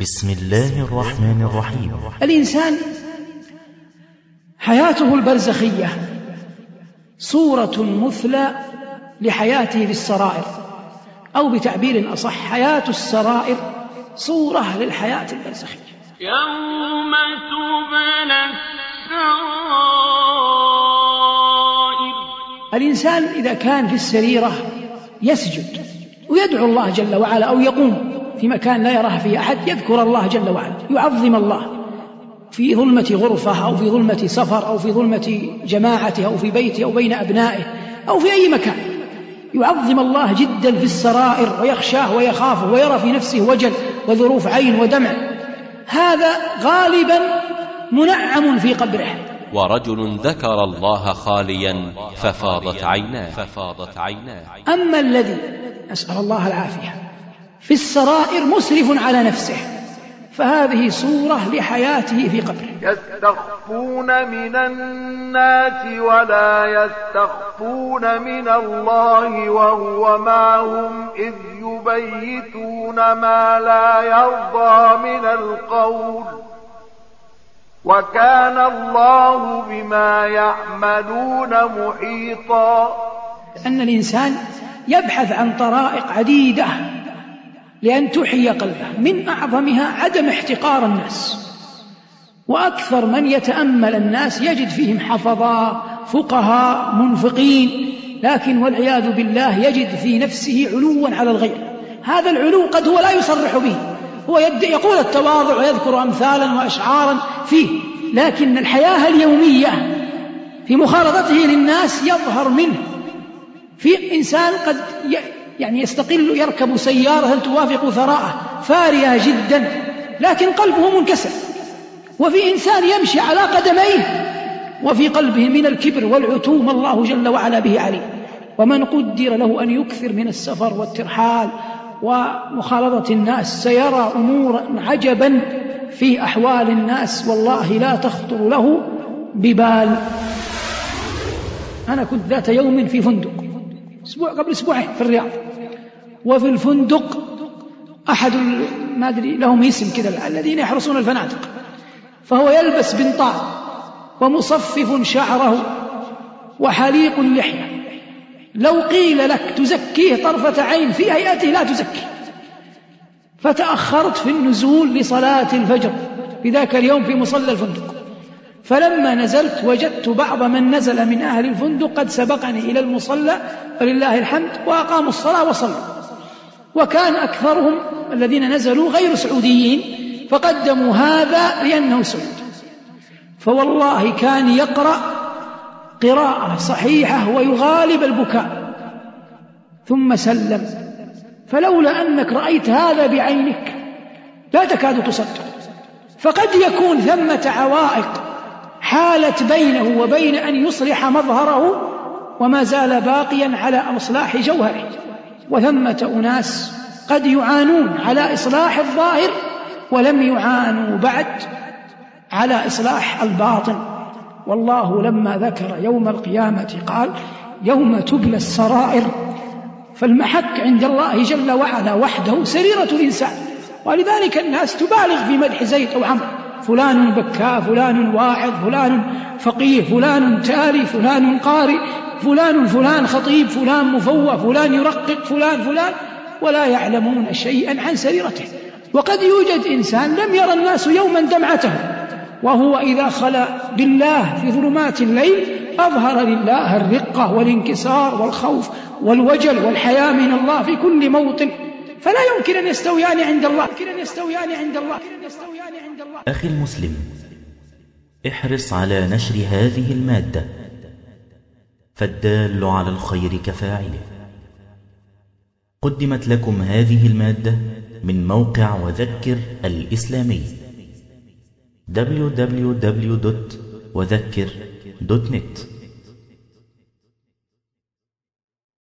بسم الله الرحمن الرحيم. الإنسان حياته البرزخية صورة مثلى لحياته في السرائر أو بتعبير أصح حياة السرائر صورة للحياة البرزخية. يوم تبلى السرائر. الإنسان إذا كان في السريرة يسجد ويدعو الله جل وعلا أو يقوم في مكان لا يراه فيه أحد يذكر الله جل وعلا يعظم الله. في ظلمة غرفة أو في ظلمة سفر أو في ظلمة جماعته أو في بيته أو بين أبنائه أو في أي مكان. يعظم الله جدا في السرائر ويخشاه ويخافه ويرى في نفسه وجل وذروف عين ودمع. هذا غالبا منعم في قبره. ورجل ذكر الله خاليا ففاضت عيناه. ففاضت عيناه. أما الذي أسأل الله العافية. في السرائر مسرف على نفسه فهذه صورة لحياته في قبره. يستخفون من الناس ولا يستخفون من الله وهو معهم إذ يبيتون ما لا يرضى من القول. وكان الله بما يعملون محيطا. أن الإنسان يبحث عن طرائق عديدة لأن تحيي قلبه. من أعظمها عدم احتقار الناس. وأكثر من يتأمل الناس يجد فيهم حفظاء فقهاء منفقين. لكن والعياذ بالله يجد في نفسه علوا على الغير. هذا العلو قد هو لا يصرح به. هو يقول التواضع ويذكر أمثالا وأشعارا فيه. لكن الحياة اليومية في مخالطته للناس يظهر منه. في إنسان قد يعني يستقل يركب سيارة توافق ثراءه؟ فارهة جدا. لكن قلبه منكسر. وفي إنسان يمشي على قدميه وفي قلبه من الكبر والعتو ما الله جل وعلا به عليه ومن قدر له أن يكثر من السفر والترحال ومخالطة الناس سيرى أمورا عجبا في أحوال الناس. والله لا تخطر له ببال. أنا كنت ذات يوم في فندق. أسبوع قبل أسبوعين في الرياض. وفي الفندق أحد ما أدري لهم اسم كذا الذين يحرسون الفنادق. فهو يلبس بنطال ومصفف شعره وحليق اللحية. لو قيل لك تزكيه طرفة عين في هيئته لا تزكيه فتأخرت في النزول لصلاة الفجر. في ذاك اليوم في مصلى الفندق. فلما نزلت وجدت بعض من نزل من أهل الفندق قد سبقني إلى المصلى ولله الحمد وأقاموا الصلاة وصلوا. وكان أكثرهم الذين نزلوا غير سعوديين فقدموا هذا لأنه سعود فوالله كان يقرأ قراءة صحيحة ويغالب البكاء. ثم سلم. فلولا أنك رأيت هذا بعينك لا تكاد تصدق. فقد يكون ثمة عوائق حالت بينه وبين أن يصلح مظهره وما زال باقيا على إصلاح جوهره. وثمة أناس قد يعانون على إصلاح الظاهر ولم يعانوا بعد على إصلاح الباطن. والله لما ذكر يوم القيامة قال يوم تبلى السرائر فالمحك عند الله جل وعلا وحده سريرة الإنسان. ولذلك الناس تبالغ في مدح زيد أو عمرو. فلان بكاء فلان واعظ فلان فقيه فلان تالي فلان قارئ فلان فلان خطيب فلان مفوه فلان يرقق فلان فلان ولا يعلمون شيئا عن سريرته. وقد يوجد إنسان لم يرى الناس يوما دمعته وهو إذا خلا بالله في ظلمات الليل أظهر لله الرقة والانكسار والخوف والوجل والحياة من الله في كل موطن. فلا يمكن أن يستويان عند الله يمكن أن يستويان عند الله أخي المسلم احرص على نشر هذه المادة. فالدال على الخير كفاعله. قدمت لكم هذه المادة من موقع وذكر الإسلامي. www.وذكر.net